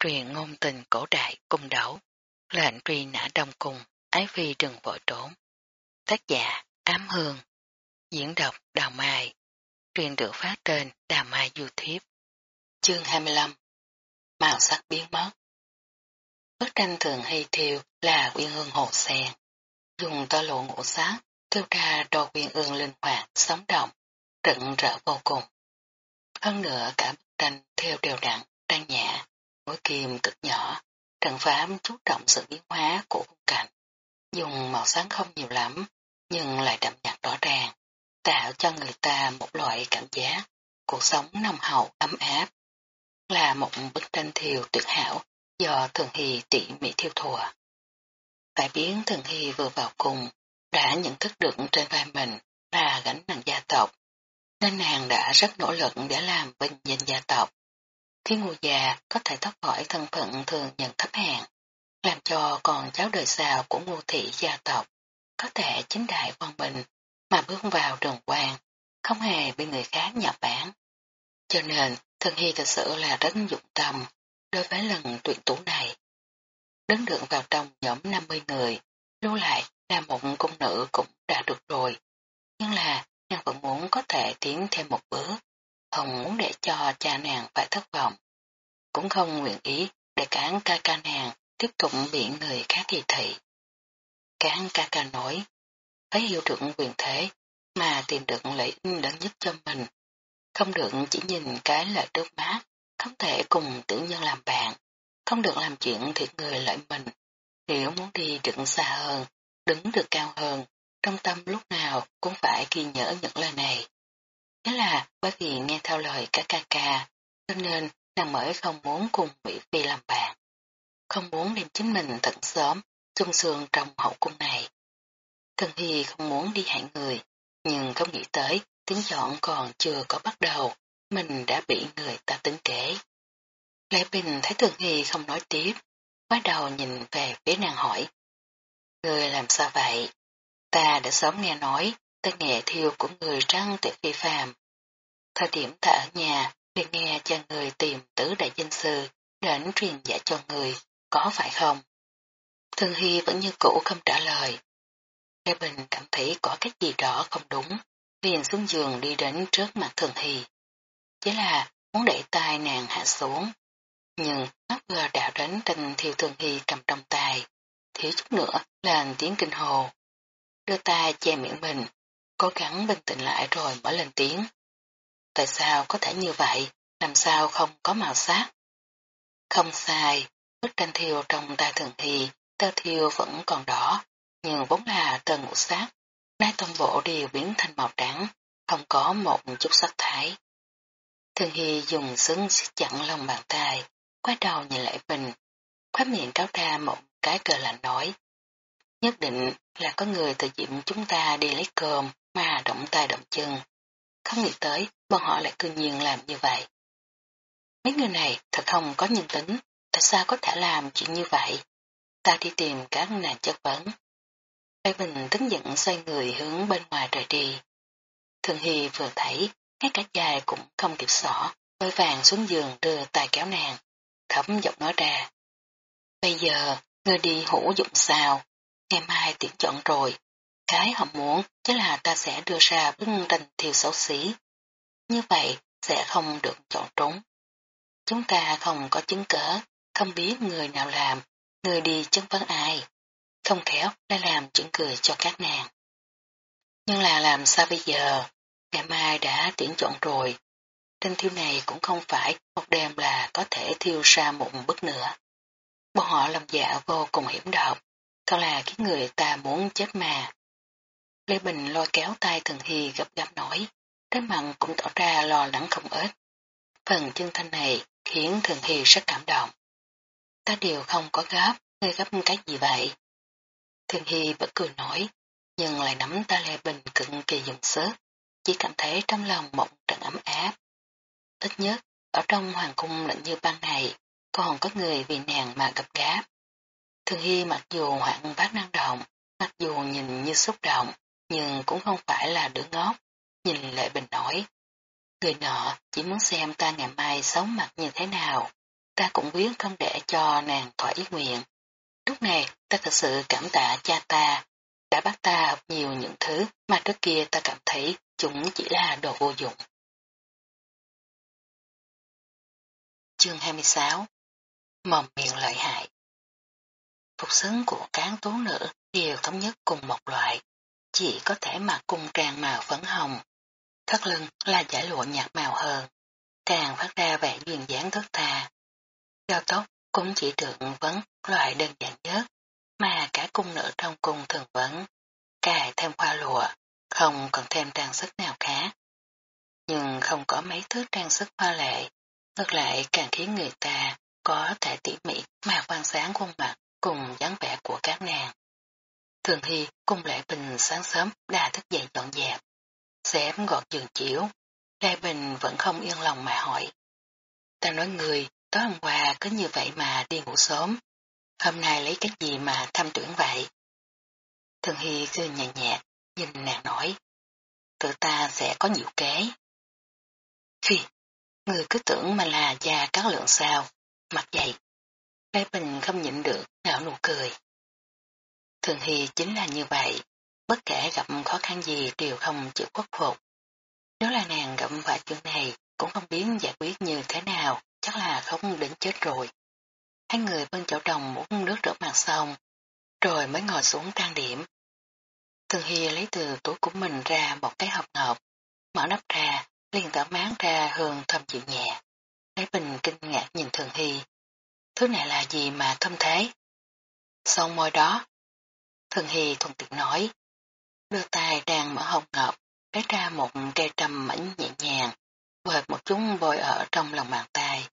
truyền ngôn tình cổ đại cung đấu, lệnh truy nã đông cung, ái phi đừng vội trốn. Tác giả Ám Hương, diễn đọc Đào Mai, truyền được phát trên Đào Mai YouTube. Chương 25 Màu sắc biến mất. Bức tranh thường hay thiêu là quyên hương hồ sen, dùng to lộ ngũ sát, thiêu ra đồ quyên ương linh hoạt, sống động, rực rỡ vô cùng. Hơn nữa cả bức tranh theo đều đặn, trang nhã, mũi kim cực nhỏ, trần Phám chú trọng sự biến hóa của khung cảnh. Dùng màu sáng không nhiều lắm, nhưng lại đậm nhạt rõ ràng, tạo cho người ta một loại cảm giác cuộc sống nồng hậu ấm áp. Là một bức tranh thiều tuyệt hảo do Thường Hy tỉ mỉ thiêu thùa. Phải biến Thường Hy vừa vào cùng, đã nhận thức được trên vai mình là gánh nặng gia tộc, nên nàng đã rất nỗ lực để làm vinh danh gia tộc. Thiên ngô già có thể thoát khỏi thân phận thường nhận thấp hạng, làm cho còn cháu đời sau của ngô thị gia tộc có thể chính đại văn bình mà bước vào đường quan, không hề bị người khác nhập bản. Cho nên, Thân Hy thật sự là rất dụng tâm đối với lần tuyển tú này. Đứng được vào trong nhóm 50 người, lưu lại là một cung nữ cũng đã được rồi. Nhưng là, nàng vẫn muốn có thể tiến thêm một bước, không muốn để cho cha nàng phải thất vọng. Cũng không nguyện ý để cán ca ca nàng tiếp tục bị người khác kỳ thị. Cán ca ca nói, phải hiểu được quyền thế mà tìm được lợi ích lớn nhất cho mình. Không được chỉ nhìn cái lợi trước mắt, không thể cùng tự nhân làm bạn, không được làm chuyện thiệt người lợi mình. Nếu muốn đi được xa hơn, đứng được cao hơn, trong tâm lúc nào cũng phải ghi nhớ những lời này. Thế là bởi vì nghe theo lời cả ca ca, cho nên nàng mới không muốn cùng Mỹ Phi làm bạn. Không muốn đem chính mình tận sớm, chung sương trong hậu cung này. Thần Hy không muốn đi hại người, nhưng không nghĩ tới tiếng chọn còn chưa có bắt đầu, mình đã bị người ta tính kế. Lê Bình thấy Thường Hy không nói tiếp, bắt đầu nhìn về phía nàng hỏi. Người làm sao vậy? Ta đã sớm nghe nói, tên nghệ thiêu của người trăng tuyệt phi phàm. Thời điểm ta ở nhà, liền nghe cho người tìm tứ đại danh sư, đến truyền giả cho người, có phải không? Thường Hy vẫn như cũ không trả lời. Lê Bình cảm thấy có cái gì đó không đúng, liền xuống giường đi đến trước mặt Thường Hy. Chỉ là muốn đẩy tay nàng hạ xuống. Nhưng mắt vừa đạo đến tình thiêu Thường Hy cầm trong tay, thiếu chút nữa là tiếng kinh hồ. Đưa tay che miệng mình, cố gắng bình tĩnh lại rồi mở lên tiếng. Tại sao có thể như vậy, làm sao không có màu sắc? Không sai, bức tranh thiêu trong tay Thường thì tơ thiêu vẫn còn đỏ, nhưng vốn là tơ ngũ sắc, nay toàn bộ đều biến thành màu trắng, không có một chút sắc thái. Thường Hy dùng xứng siết chặn lòng bàn tay, quay đầu nhìn lại Bình, khóa miệng cáo ra một cái cờ lạnh nói. Nhất định là có người từ diệm chúng ta đi lấy cơm động tay động chân. Không nghĩ tới bọn họ lại cư nhiên làm như vậy. Mấy người này thật không có nhân tính, tại sao có thể làm chuyện như vậy? Ta đi tìm các nàng chất vấn. Bây Bình tính giận xoay người hướng bên ngoài rời đi. Thường Hy vừa thấy, ngay cả dài cũng không kịp xỏ, vội vàng xuống giường đưa tay kéo nàng, thấm giọng nói ra. Bây giờ, ngươi đi hữu dụng sao? Ngày mai tuyển chọn rồi. Cái họ muốn chứ là ta sẽ đưa ra bức tranh thiêu xấu xí. Như vậy sẽ không được chọn trúng. Chúng ta không có chứng cớ, không biết người nào làm, người đi chứng vấn ai. Không khéo đã làm chuyện cười cho các nàng. Nhưng là làm sao bây giờ? Ngày mai đã tuyển chọn rồi. Tranh thiêu này cũng không phải một đêm là có thể thiêu ra một bức nữa. Bọn họ làm dạ vô cùng hiểm độc, thật là cái người ta muốn chết mà. Lê Bình lôi kéo tay Thường Hy gấp gáp nói, cái mặt cũng tỏ ra lo lắng không ít. Phần chân thanh này khiến Thường Hy rất cảm động. Ta đều không có gấp, ngươi gấp cái gì vậy? Thường Hy vẫn cười nói, nhưng lại nắm ta Lê Bình cực kỳ dùng sức, chỉ cảm thấy trong lòng một trận ấm áp. Ít nhất, ở trong hoàng cung lạnh như ban này, còn có người vì nàng mà gặp gáp. Thường Hy mặc dù hoạn bát năng động, mặc dù nhìn như xúc động, nhưng cũng không phải là đứa ngốc. Nhìn Lệ Bình nói, người nọ chỉ muốn xem ta ngày mai sống mặt như thế nào. ta cũng biết không để cho nàng thỏa ý nguyện. Lúc này ta thật sự cảm tạ cha ta, đã bắt ta học nhiều những thứ mà trước kia ta cảm thấy chúng chỉ là đồ vô dụng. Chương 26 Mồm miệng lợi hại Phục xứng của cán tú nữ đều thống nhất cùng một loại, chỉ có thể mặc cung trang màu phấn hồng. Thắt lưng là giải lụa nhạt màu hơn, càng phát ra vẻ duyên dáng thức tha. Giao tóc cũng chỉ được vấn loại đơn giản nhất, mà cả cung nữ trong cung thường vấn, cài thêm hoa lụa, không còn thêm trang sức nào khác. Nhưng không có mấy thứ trang sức hoa lệ, ngược lại càng khiến người ta có thể tỉ mỉ mà quan sáng khuôn mặt cùng dáng vẻ của các nàng. Thường Hy cùng Lệ Bình sáng sớm đã thức dậy dọn dẹp, xém gọt giường chiếu. Lệ Bình vẫn không yên lòng mà hỏi. Ta nói người, tối hôm qua cứ như vậy mà đi ngủ sớm. Hôm nay lấy cái gì mà thăm trưởng vậy? Thường Hy cười nhẹ nhẹ, nhìn nàng nói. Tự ta sẽ có nhiều kế. Phi, người cứ tưởng mà là già các lượng sao, mặt dày. Lê Bình không nhịn được, nở nụ cười. Thường Hy chính là như vậy, bất kể gặp khó khăn gì đều không chịu khuất phục. Nếu là nàng gặp phải chuyện này, cũng không biết giải quyết như thế nào, chắc là không đến chết rồi. Hai người bên chậu đồng muốn nước rửa mặt xong, rồi mới ngồi xuống trang điểm. Thường Hy lấy từ túi của mình ra một cái hộp ngọc, mở nắp ra, liền tỏa máng ra hương thơm dịu nhẹ. Lấy bình kinh ngạc nhìn Thường Hy. Thứ này là gì mà thơm thế? Son môi đó. Thường Hy thuận tiện nói. Đưa tay đang mở hồng ngọc, lấy ra một cây trầm mảnh nhẹ nhàng, vợt một chút bôi ở trong lòng bàn tay.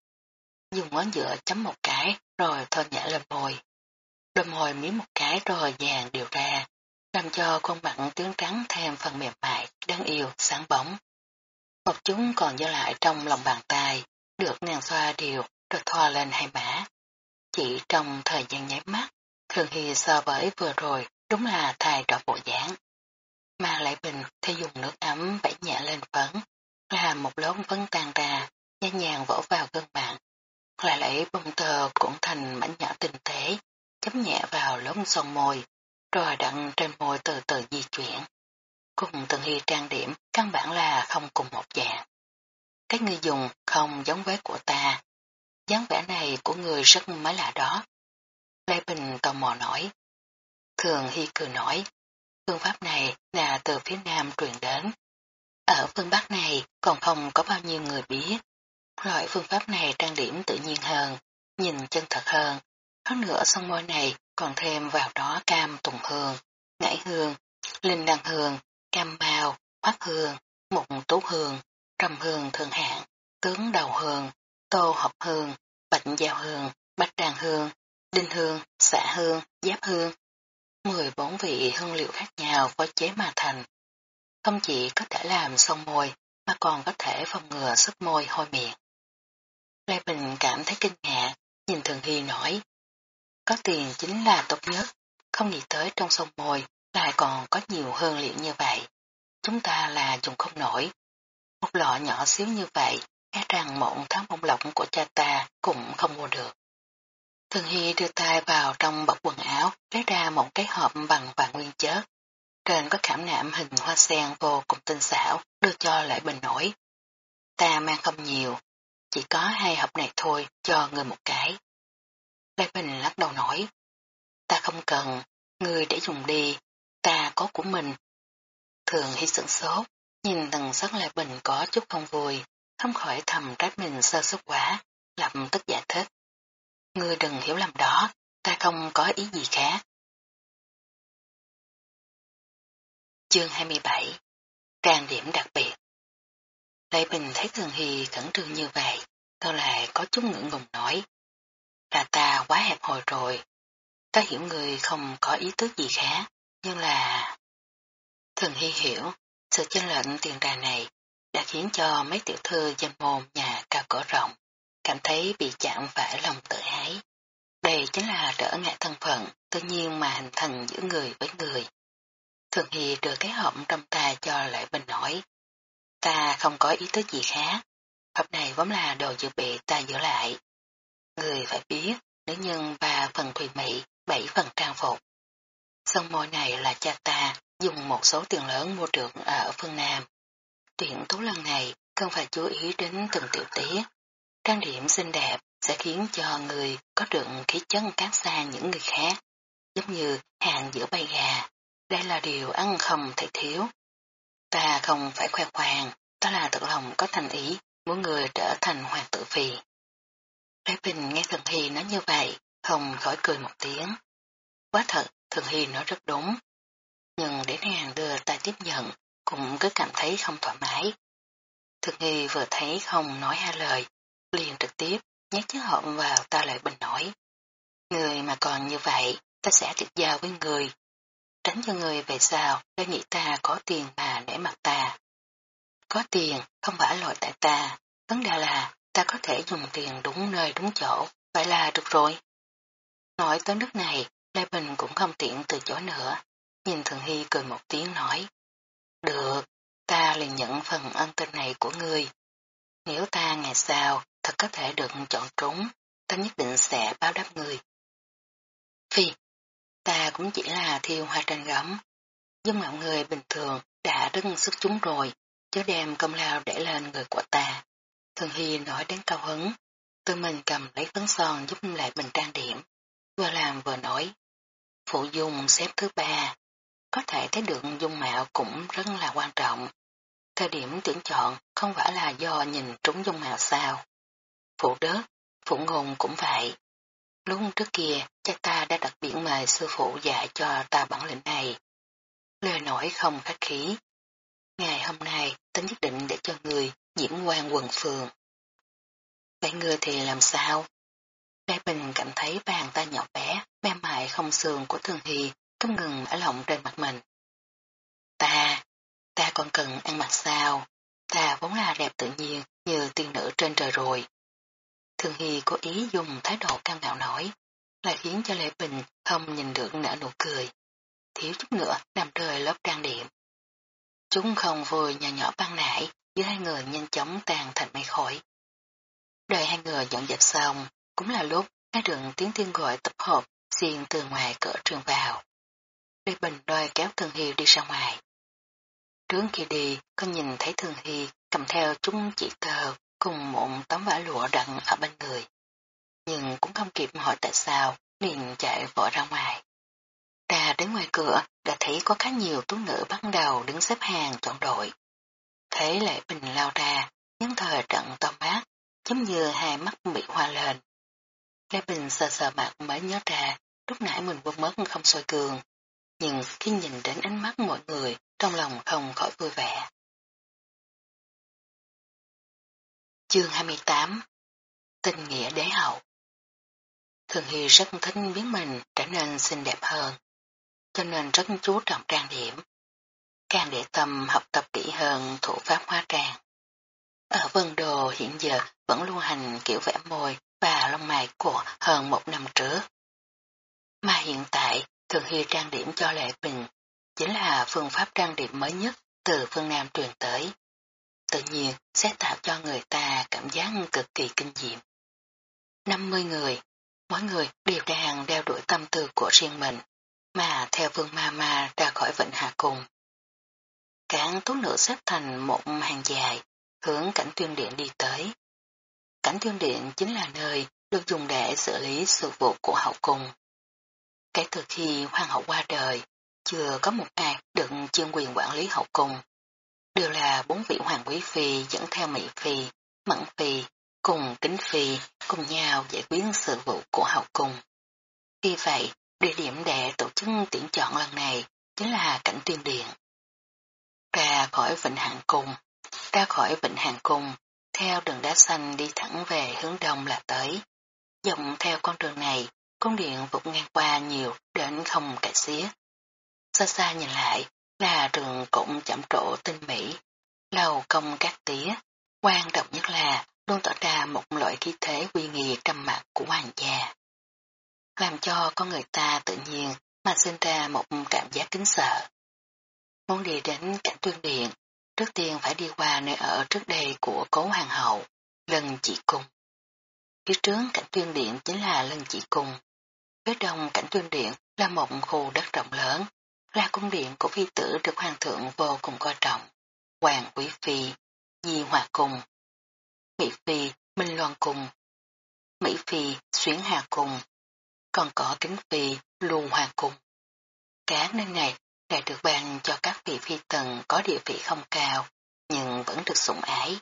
Dùng ngón giữa chấm một cái, rồi thơm nhã lên môi. Đôi môi miếng một cái rồi vàng đều ra, làm cho con mặn tướng trắng thêm phần mềm mại, đáng yêu, sáng bóng. Một chúng còn dư lại trong lòng bàn tay, được nàng xoa đều rồi thoa lên hai má. Chỉ trong thời gian nháy mắt, Thường Hy so với vừa rồi đúng là thay đổi bộ dáng. Mà lại bình thì dùng nước ấm vẫy nhẹ lên phấn, là một lớn phấn tan ra, nhẹ nhàng vỗ vào gương mặt. Lại lấy bông tờ cũng thành mảnh nhỏ tinh tế, chấm nhẹ vào lốm son môi, rồi đặn trên môi từ từ di chuyển. Cùng thường hy trang điểm, căn bản là không cùng một dạng. Cái người dùng không giống với của ta. dáng vẻ này của người rất mới lạ đó. Lê Bình tò mò nói. Thường Hy cười nói, phương pháp này là từ phía Nam truyền đến. Ở phương Bắc này còn không có bao nhiêu người biết. Loại phương pháp này trang điểm tự nhiên hơn, nhìn chân thật hơn. Hơn nữa son môi này còn thêm vào đó cam tùng hương, ngải hương, linh đăng hương, cam bao, hoác hương, mục tú hương, trầm hương thường hạng, tướng đầu hương, tô hộp hương, bạch giao hương, bạch đàn hương, đinh hương, xạ hương, giáp hương. 14 vị hương liệu khác nhau có chế mà thành. Không chỉ có thể làm son môi, mà còn có thể phòng ngừa sức môi hôi miệng. Lê Bình cảm thấy kinh ngạc, nhìn Thường Hy nói, có tiền chính là tốt nhất, không nghĩ tới trong sông môi lại còn có nhiều hương liệu như vậy. Chúng ta là dùng không nổi. Một lọ nhỏ xíu như vậy, e rằng mộng tháng bông lộng của cha ta cũng không mua được. Thường Hy đưa tay vào trong bọc quần áo, lấy ra một cái hộp bằng vàng nguyên chất. Trên có khảm nạm hình hoa sen vô cùng tinh xảo, đưa cho lại bình nổi. Ta mang không nhiều, chỉ có hai hộp này thôi, cho người một cái. Lê Bình lắc đầu nói, ta không cần, người để dùng đi, ta có của mình. Thường hy sửng sốt, nhìn tầng sắc Lê Bình có chút không vui, không khỏi thầm trách mình sơ suất quá, lập tức giải thích. Ngươi đừng hiểu lầm đó, ta không có ý gì khác. Chương 27 Trang điểm đặc biệt Lê Bình thấy Thường Hy khẩn trương như vậy, tôi lại có chút ngưỡng ngùng nói. Là ta quá hẹp hòi rồi. Ta hiểu người không có ý tứ gì khác, nhưng là... Thường Hy hiểu, sự chênh lệnh tiền đà này đã khiến cho mấy tiểu thư danh môn nhà cao cỡ rộng cảm thấy bị chạm phải lòng tự ái. Đây chính là trở ngại thân phận, tự nhiên mà hình thành giữa người với người. Thường Hy đưa cái hộp trong tay cho lại bình nói. Ta không có ý thức gì khác. Hộp này vốn là đồ dự bị ta giữ lại. người phải biết, nữ nhân ba phần thùy mị, bảy phần trang phục. Sông môi này là cha ta dùng một số tiền lớn mua được ở phương Nam. tuyển tú lần này cần phải chú ý đến từng tiểu tiết. Trang điểm xinh đẹp sẽ khiến cho người có được khí chất khác xa những người khác, giống như hàng giữa bay gà. Đây là điều ăn không thể thiếu. Ta không phải khoe khoang, ta là thật lòng có thành ý, muốn người trở thành hoàng tử phi. thái Bình nghe Thường Hy nói như vậy, không khỏi cười một tiếng. Quá thật, Thường Hy nói rất đúng. Nhưng đến hàng đưa ta tiếp nhận, cũng cứ cảm thấy không thoải mái. Thường Hy vừa thấy không nói hai lời, liền trực tiếp nhét chiếc hộp vào ta lại bình nói. Người mà còn như vậy, ta sẽ tuyệt giao với người. Tránh cho người về sao, ta nghĩ ta có tiền mà để mặt ta. Có tiền, không phải lỗi tại ta, vấn đề là ta có thể dùng tiền đúng nơi đúng chỗ, vậy là được rồi. Nói tới nước này, Lê Bình cũng không tiện từ chối nữa, nhìn Thường Hy cười một tiếng nói. Được, ta liền nhận phần ân tình này của ngươi. Nếu ta ngày sau thật có thể được chọn trúng, ta nhất định sẽ báo đáp người. Phi, ta cũng chỉ là thiêu hoa tranh gấm. nhưng mọi người bình thường đã rất sức chúng rồi, chứ đem công lao để lên người của ta. Thường Hy nói đến cao hứng, tự mình cầm lấy phấn son giúp lại bình trang điểm, vừa làm vừa nói. Phụ dung xếp thứ ba, có thể thấy được dung mạo cũng rất là quan trọng. Thời điểm tuyển chọn không phải là do nhìn trúng dung mạo sao. Phụ đất, phụ ngôn cũng vậy. Lúc trước kia, cha ta đã đặc biệt mời sư phụ dạy cho ta bản lĩnh này. Lời nói không khách khí. Ngày hôm nay, ta nhất định để cho người nhiễm quan quần phường. Vậy người thì làm sao? Lê Bình cảm thấy bàn tay nhỏ bé, mềm mại không xương của Thường Hy không ngừng ở lộng trên mặt mình. Ta, ta còn cần ăn mặc sao? Ta vốn là đẹp tự nhiên như tiên nữ trên trời rồi. Thường Hy cố ý dùng thái độ cao ngạo nói, lại khiến cho Lệ Bình không nhìn được nở nụ cười. Thiếu chút nữa làm rơi lớp trang điểm. Chúng không vui nhỏ nhỏ băng nải, giữa hai người nhanh chóng tàn thành mây khói. Đợi hai người dọn dẹp xong, cũng là lúc nghe được tiếng tiên gọi tập hợp xiên từ ngoài cửa trường vào. Lê Bình đôi kéo Thường Hy đi ra ngoài. Trước khi đi, có nhìn thấy Thường Hy cầm theo chúng chỉ tờ cùng một tấm vải lụa đặn ở bên người. Nhưng cũng không kịp hỏi tại sao, liền chạy vội ra ngoài. Ta đến ngoài cửa, đã thấy có khá nhiều tú nữ bắt đầu đứng xếp hàng chọn đội. Thấy lệ bình lao ra, nhân thời trận to mát, giống như hai mắt bị hoa lên. Lê Bình sờ sờ mặt mới nhớ ra, lúc nãy mình quên mất không soi cường. Nhưng khi nhìn đến ánh mắt mọi người, trong lòng không khỏi vui vẻ. Chương 28 Tình nghĩa đế hậu Thường Hy rất thích biến mình trở nên xinh đẹp hơn, cho nên rất chú trọng trang điểm. Càng để tâm học tập kỹ hơn thủ pháp hóa trang. Ở Vân Đồ hiện giờ vẫn lưu hành kiểu vẽ môi và lông mày của hơn một năm trước. Mà hiện tại, Thường Hy trang điểm cho Lệ Bình chính là phương pháp trang điểm mới nhất từ phương Nam truyền tới tự nhiên sẽ tạo cho người ta cảm giác cực kỳ kinh diệm. 50 người, mỗi người đều đang đeo đuổi tâm tư của riêng mình, mà theo vương ma ma ra khỏi vịnh hạ cùng. Cảng tú nữ xếp thành một hàng dài, hướng cảnh tuyên điện đi tới. Cảnh tuyên điện chính là nơi được dùng để xử lý sự vụ của hậu cung. Kể từ khi hoàng hậu qua đời, chưa có một ai được chuyên quyền quản lý hậu cung đều là bốn vị hoàng quý phi dẫn theo Mỹ phi, Mẫn phi, cùng Kính phi cùng nhau giải quyết sự vụ của hậu cung. Vì vậy, địa điểm để tổ chức tuyển chọn lần này chính là cảnh tuyên điện. Ra khỏi Vịnh Hạng Cung, ra khỏi Vịnh Hàng Cung, theo đường đá xanh đi thẳng về hướng đông là tới. Dòng theo con đường này, con điện vụt ngang qua nhiều đến không kể xía. Xa xa nhìn lại, là rừng cũng chậm trổ tinh mỹ, lầu công các tía, quan trọng nhất là luôn tỏ ra một loại khí thế uy nghi trầm mặt của hoàng gia. Làm cho con người ta tự nhiên mà sinh ra một cảm giác kính sợ. Muốn đi đến cảnh tuyên điện, trước tiên phải đi qua nơi ở trước đây của cố hoàng hậu, lần chỉ cung. phía trước cảnh tuyên điện chính là lân chỉ cung. Phía đông cảnh tuyên điện là một khu đất rộng lớn, là cung điện của phi tử được hoàng thượng vô cùng coi trọng. Hoàng Quý Phi, Di Hòa cùng, Mỹ Phi, Minh Loan cùng, Mỹ Phi, Xuyến Hà cùng, còn có Kính Phi, luân Hòa cùng. Các nơi này đã được ban cho các vị phi tần có địa vị không cao, nhưng vẫn được sủng ái.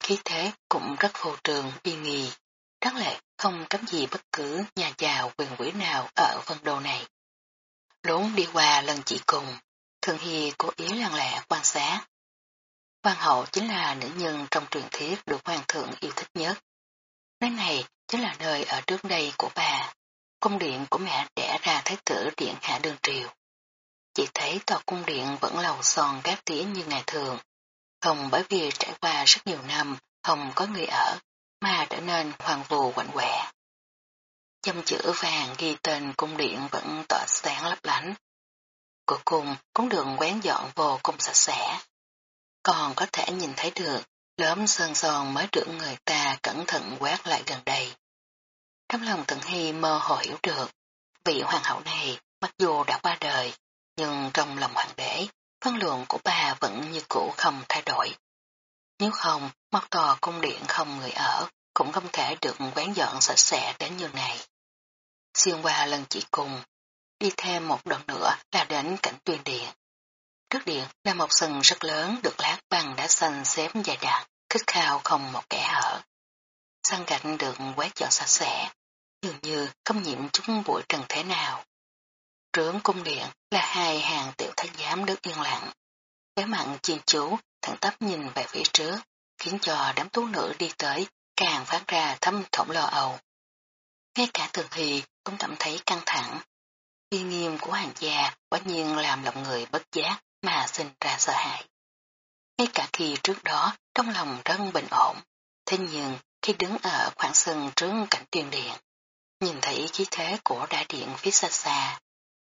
Khí thế cũng rất vô trường, uy nghi, Đáng lẽ không cấm gì bất cứ nhà giàu quyền quý nào ở vân đô này. Lốn đi qua lần chỉ cùng, Thường Hy cố ý lặng lẽ quan sát. Hoàng hậu chính là nữ nhân trong truyền thuyết được hoàng thượng yêu thích nhất. Nơi này chính là nơi ở trước đây của bà, cung điện của mẹ đẻ ra thái tử điện hạ đường triều. Chỉ thấy tòa cung điện vẫn lầu son gác tía như ngày thường, không bởi vì trải qua rất nhiều năm không có người ở, mà trở nên hoàng vù quạnh quẻ. Châm chữ vàng ghi tên cung điện vẫn tỏa sáng lấp lánh. Cuối cùng cũng được quán dọn vô cùng sạch sẽ. Còn có thể nhìn thấy được lớm sơn son mới được người ta cẩn thận quét lại gần đây. Trong lòng Tần Hy mơ hồ hiểu được, vị hoàng hậu này mặc dù đã qua đời, nhưng trong lòng hoàng đế, phân luận của bà vẫn như cũ không thay đổi. Nếu không, mặc tòa cung điện không người ở, cũng không thể được quán dọn sạch sẽ đến như này. Xuyên qua lần chỉ cùng, đi thêm một đoạn nữa là đến cảnh tuyên điện. Trước điện là một sân rất lớn được lát bằng đá xanh xếp dài đặc, khích khao không một kẻ hở. Sân gạch được quét dọn sạch sẽ, dường như không nhiễm chút bụi trần thế nào. Trướng cung điện là hai hàng tiểu thái giám đứng yên lặng. Cái mặn chiên chú thẳng tắp nhìn về phía trước, khiến cho đám tú nữ đi tới càng phát ra thâm thổng lo âu. Ngay cả thường thì cũng cảm thấy căng thẳng. Uy nghiêm của hoàng gia quả nhiên làm lòng người bất giác mà sinh ra sợ hãi. Ngay cả khi trước đó trong lòng rất bình ổn, thế nhưng khi đứng ở khoảng sân trước cảnh tiền điện, nhìn thấy khí thế của đại điện phía xa xa,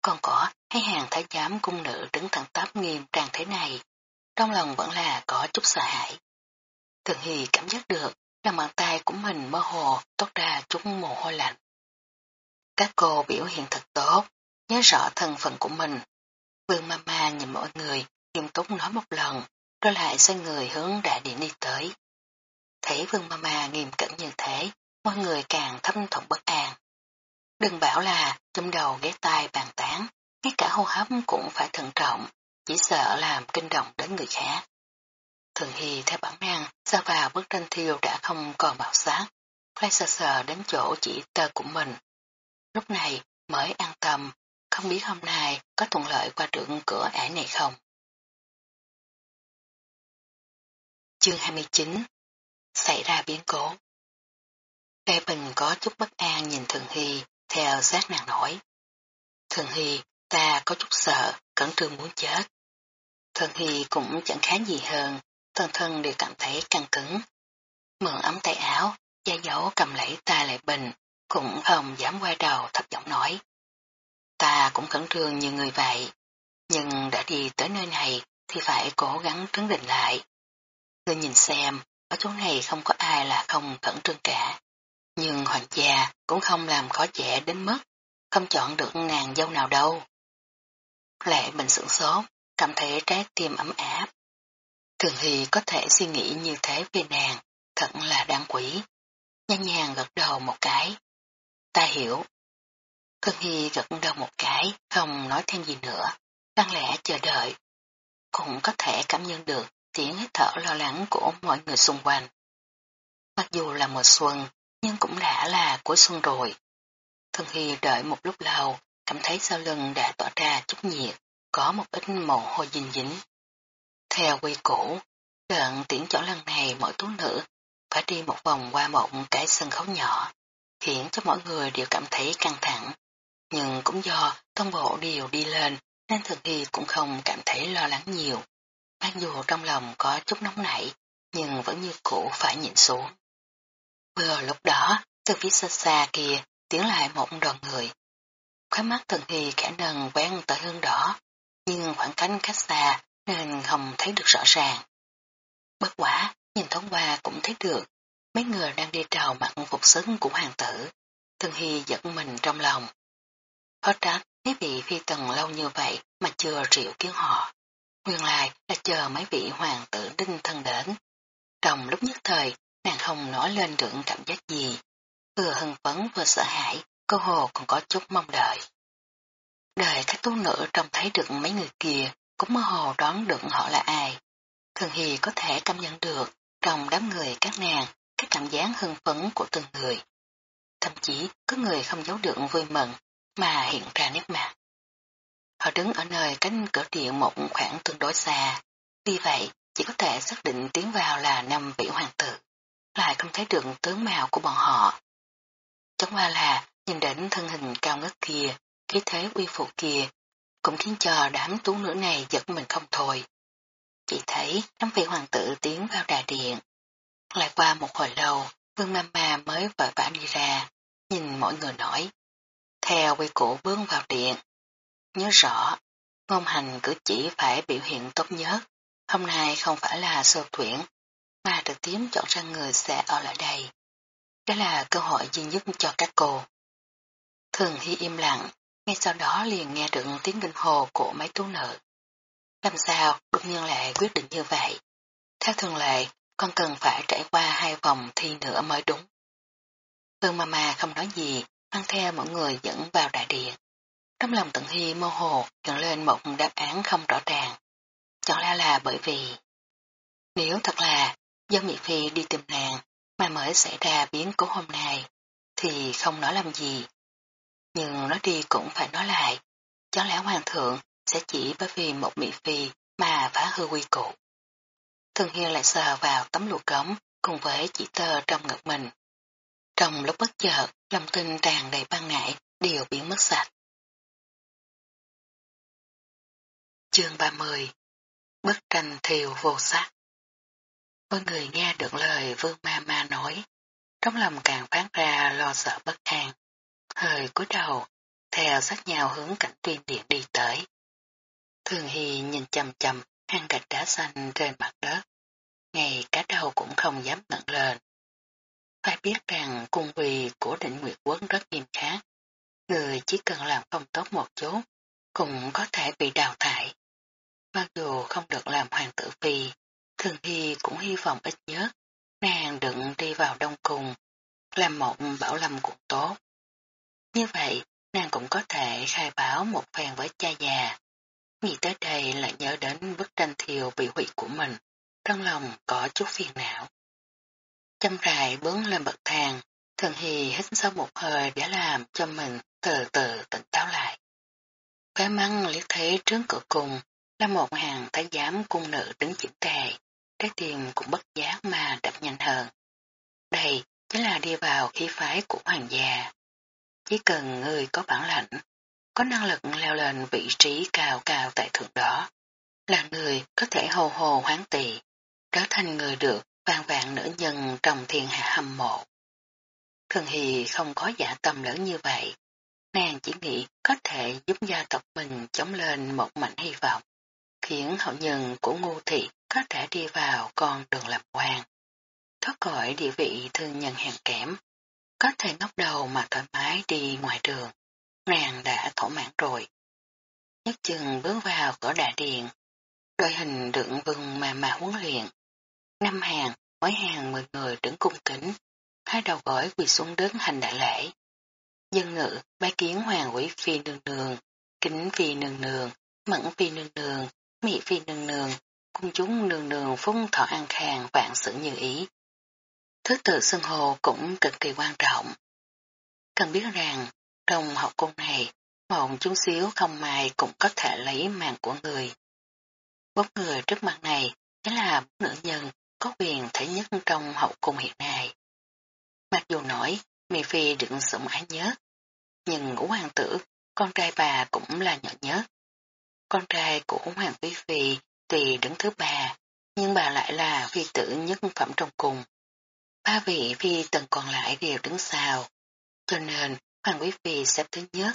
còn có hai hàng thái giám cung nữ đứng thẳng tắp nghiêm trang thế này, trong lòng vẫn là có chút sợ hãi. Thường Hy cảm giác được là bàn tay của mình mơ hồ tốt ra chút mồ hôi lạnh. Các cô biểu hiện thật tốt, nhớ rõ thân phận của mình. Vương Mama nhìn mọi người, nghiêm túc nói một lần, rồi lại xoay người hướng đại điện đi tới. Thấy Vương Mama nghiêm cẩn như thế, mọi người càng thâm thọng bất an. Đừng bảo là trong đầu ghé tai bàn tán, ngay cả hô hấp cũng phải thận trọng, chỉ sợ làm kinh động đến người khác. Thường Hy theo bản năng, ra vào bức tranh thiêu đã không còn bảo sát, lại sờ sờ đến chỗ chỉ tơ của mình. Lúc này mới an tâm, không biết hôm nay có thuận lợi qua được cửa ải này không. Chương 29 Xảy ra biến cố Lê Bình có chút bất an nhìn Thường Hy theo sát nàng nổi. Thường Hy, ta có chút sợ, cẩn trương muốn chết. Thường Hy cũng chẳng khá gì hơn, thân thân đều cảm thấy căng cứng. Mượn ấm tay áo, gia dấu cầm lấy ta lại bình, cũng không dám quay đầu thấp giọng nói. Ta cũng khẩn trương như người vậy, nhưng đã đi tới nơi này thì phải cố gắng trấn định lại. Ngươi nhìn xem, ở chỗ này không có ai là không khẩn trương cả. Nhưng hoàng gia cũng không làm khó dễ đến mức không chọn được nàng dâu nào đâu. Lệ bình sửng sốt, cảm thấy trái tim ấm áp. Thường Hy có thể suy nghĩ như thế về nàng, thật là đáng quý. Nhanh nhàng gật đầu một cái. Ta hiểu. Thân Hy gật đầu một cái, không nói thêm gì nữa, lặng lẽ chờ đợi. Cũng có thể cảm nhận được tiếng hít thở lo lắng của mọi người xung quanh. Mặc dù là mùa xuân, nhưng cũng đã là cuối xuân rồi. Thân Hy đợi một lúc lâu, cảm thấy sau lưng đã tỏa ra chút nhiệt, có một ít mồ hôi dính dính. Theo quy củ, đợn tiễn chọn lần này mỗi tú nữ phải đi một vòng qua một cái sân khấu nhỏ, khiến cho mọi người đều cảm thấy căng thẳng. Nhưng cũng do toàn bộ đều đi lên nên thường hy cũng không cảm thấy lo lắng nhiều. Mặc dù trong lòng có chút nóng nảy, nhưng vẫn như cũ phải nhịn xuống. Vừa lúc đó, từ phía xa xa kia tiến lại một đoàn người. Khóa mắt thường hy khả năng quen tới hương đỏ, nhưng khoảng cách cách xa nên không thấy được rõ ràng. Bất quả, nhìn thoáng qua cũng thấy được, mấy người đang đi trào mặt phục xứng của hoàng tử, Thường Hy giận mình trong lòng. Hết trách mấy vị phi tần lâu như vậy mà chưa triệu kiến họ. Nguyên lai là chờ mấy vị hoàng tử đinh thân đến. Trong lúc nhất thời, nàng không nói lên được cảm giác gì. Vừa hưng phấn vừa sợ hãi, cơ hồ còn có chút mong đợi. Đời các tú nữ trông thấy được mấy người kia, cũng mơ hồ đoán được họ là ai. Thường Hy có thể cảm nhận được trong đám người các nàng cái cảm giác hưng phấn của từng người. Thậm chí có người không giấu được vui mừng mà hiện ra nét mặt. Họ đứng ở nơi cánh cửa điện một khoảng tương đối xa, vì vậy chỉ có thể xác định tiến vào là năm vị hoàng tử, lại không thấy được tướng mạo của bọn họ. Chẳng qua là nhìn đến thân hình cao ngất kia, khí thế uy phụ kia, cũng khiến cho đám tú nữ này giật mình không thôi. Chỉ thấy năm vị hoàng tử tiến vào đà điện. Lại qua một hồi lâu, vương mama mới vội vã đi ra, nhìn mọi người nói. Theo quy củ bước vào điện. Nhớ rõ, ngôn hành cử chỉ phải biểu hiện tốt nhất. Hôm nay không phải là sơ tuyển, mà trực tiếp chọn ra người sẽ ở lại đây. Đó là cơ hội duy nhất cho các cô. Thường Hy im lặng, ngay sau đó liền nghe được tiếng kinh hồ của mấy tú nữ. Làm sao đột nhiên lại quyết định như vậy? Theo thường lệ, con cần phải trải qua hai vòng thi nữa mới đúng. Phương Mama không nói gì, mang theo mọi người dẫn vào đại điện. Trong lòng tận hy mơ hồ nhận lên một đáp án không rõ ràng. Chẳng lẽ là bởi vì nếu thật là do Mỹ Phi đi tìm nàng mà mới xảy ra biến cố hôm nay thì không nói làm gì. Nhưng nói đi cũng phải nói lại. Chẳng lẽ hoàng thượng sẽ chỉ bởi vì một Mỹ Phi mà phá hư quy củ. Thường Hiên lại sờ vào tấm lụa cống cùng với chỉ tơ trong ngực mình. Trong lúc bất chợt, lòng tin tràn đầy ban ngại đều biến mất sạch. Chương 30 Bức tranh thiều vô sắc Mọi người nghe được lời vương ma ma nói, trong lòng càng phát ra lo sợ bất an. Hơi cúi đầu, theo sát nhau hướng cảnh tuyên điện đi tới. Thường Hy nhìn chầm chầm hang gạch đá xanh trên mặt đất. Ngày cả đầu cũng không dám ngẩng lên. Phải biết rằng cung vì của định Nguyệt Quốc rất nghiêm khắc. Người chỉ cần làm không tốt một chút, cũng có thể bị đào thải. Mặc dù không được làm hoàng tử phi, thường hy cũng hy vọng ít nhất, nàng đừng đi vào đông cùng, làm một bảo lâm cũng tốt. Như vậy, nàng cũng có thể khai báo một phen với cha già. Nghĩ tới đây lại nhớ đến bức tranh thiều bị hủy của mình, trong lòng có chút phiền não. Châm rài bướng lên bậc thang, thường hì hít sâu một hơi để làm cho mình từ từ tỉnh táo lại. Khói măng liếc thấy trước cửa cùng là một hàng thái giám cung nữ đứng chỉnh tề, trái tim cũng bất giác mà đập nhanh hơn. Đây chính là đi vào khí phái của hoàng gia. Chỉ cần người có bản lãnh, có năng lực leo lên vị trí cao cao tại thượng đó, là người có thể hồ hồ hoán tỳ, trở thành người được vàng vạn nữ nhân trong thiên hạ hâm mộ. Thường Hì không có giả tâm lớn như vậy, nàng chỉ nghĩ có thể giúp gia tộc mình chống lên một mảnh hy vọng, khiến hậu nhân của ngu thị có thể đi vào con đường lập quan. Thoát khỏi địa vị thương nhân hèn kém, có thể ngóc đầu mà thoải mái đi ngoài đường, nàng đã thỏa mãn rồi. Nhất chừng bước vào cửa đại điện, đội hình đựng vừng mà mà huấn luyện, Năm hàng, mỗi hàng mười người đứng cung kính, hai đầu gối quỳ xuống đứng hành đại lễ. Dân ngữ, bái kiến hoàng quý phi nương nương, kính phi nương nương, mẫn phi nương nương, mỹ phi nương nương, cung chúng nương nương phung thọ an khang vạn sự như ý. Thứ tự xưng hồ cũng cực kỳ quan trọng. Cần biết rằng, trong học cung này, một chút xíu không may cũng có thể lấy mạng của người. Bốn người trước mặt này chính là nữ nhân có quyền thể nhất trong hậu cung hiện nay. Mặc dù nổi, Mì Phi đựng sủng ái nhất, nhưng ngũ hoàng tử, con trai bà cũng là nhỏ nhất. Con trai của hoàng quý phi tùy đứng thứ ba, nhưng bà lại là phi tử nhất phẩm trong cùng. Ba vị phi tần còn lại đều đứng sau, cho nên hoàng quý phi xếp thứ nhất.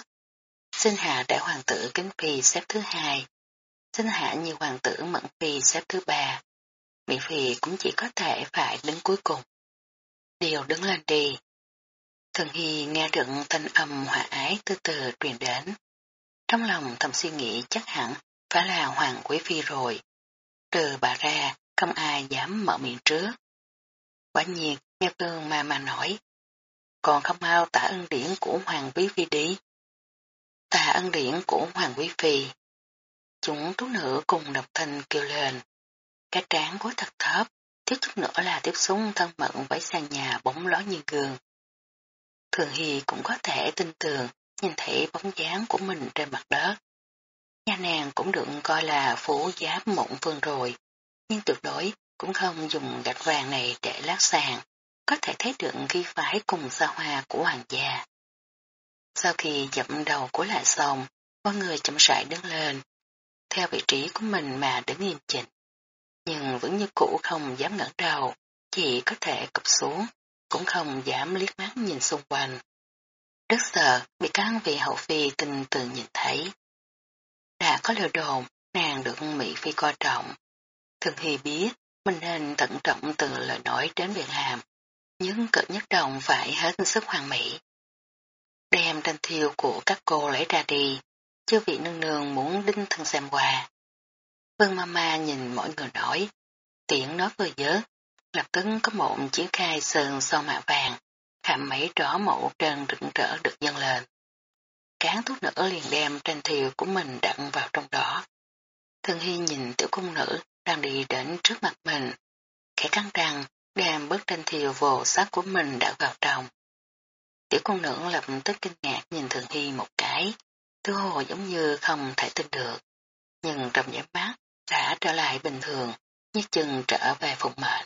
Sinh hạ đại hoàng tử kính phi xếp thứ hai. Sinh hạ như hoàng tử mẫn phi xếp thứ ba. Mỹ Phi cũng chỉ có thể phải đứng cuối cùng. Điều đứng lên đi. Thường Hy nghe được thanh âm hòa ái từ từ truyền đến. Trong lòng thầm suy nghĩ chắc hẳn phải là Hoàng Quý Phi rồi. Trừ bà ra, không ai dám mở miệng trước. Quả nhiên, nghe cương mà mà nói. Còn không mau tả ân điển của Hoàng Quý Phi đi. Tả ân điển của Hoàng Quý Phi. Chúng tú nữ cùng độc thanh kêu lên. Cái trán gối thật thấp, thiếu chút nữa là tiếp xúc thân mận với sàn nhà bóng ló như gương. Thường Hy cũng có thể tin tưởng nhìn thấy bóng dáng của mình trên mặt đất. Nhà nàng cũng được coi là phú giáp mộng phương rồi, nhưng tuyệt đối cũng không dùng gạch vàng này để lát sàn, có thể thấy được khi phái cùng xa hoa của hoàng gia. Sau khi dậm đầu của lại xong, con người chậm rãi đứng lên, theo vị trí của mình mà đứng nghiêm chỉnh. Nhưng vẫn như cũ không dám ngẩng đầu, chỉ có thể cụp xuống, cũng không dám liếc mắt nhìn xung quanh. Rất sợ bị các vị hậu phi tình tự nhìn thấy. Đã có lời đồn, nàng được Mỹ Phi coi trọng. Thường Hy biết mình nên thận trọng từ lời nói đến việc làm, nhưng cực nhất đồng phải hết sức hoàn mỹ. Đem tranh thiêu của các cô lấy ra đi, chưa vị nương nương muốn đinh thân xem quà. Vương Mama nhìn mọi người nói, tiện nói vừa dớt, lập tức có một chiếc khai sơn so mạ vàng, hàm mấy rõ mẫu trần rực rỡ được dâng lên. Cán thuốc nữ liền đem tranh thiều của mình đặt vào trong đó. Thân Hy nhìn tiểu cung nữ đang đi đến trước mặt mình, khẽ căng răng đem bức tranh thiều vồ sắc của mình đã vào trong. Tiểu cung nữ lập tức kinh ngạc nhìn Thường Hy một cái, thứ hồ giống như không thể tin được, nhưng trong giám mắt đã trở lại bình thường, như chừng trở về phục mệnh.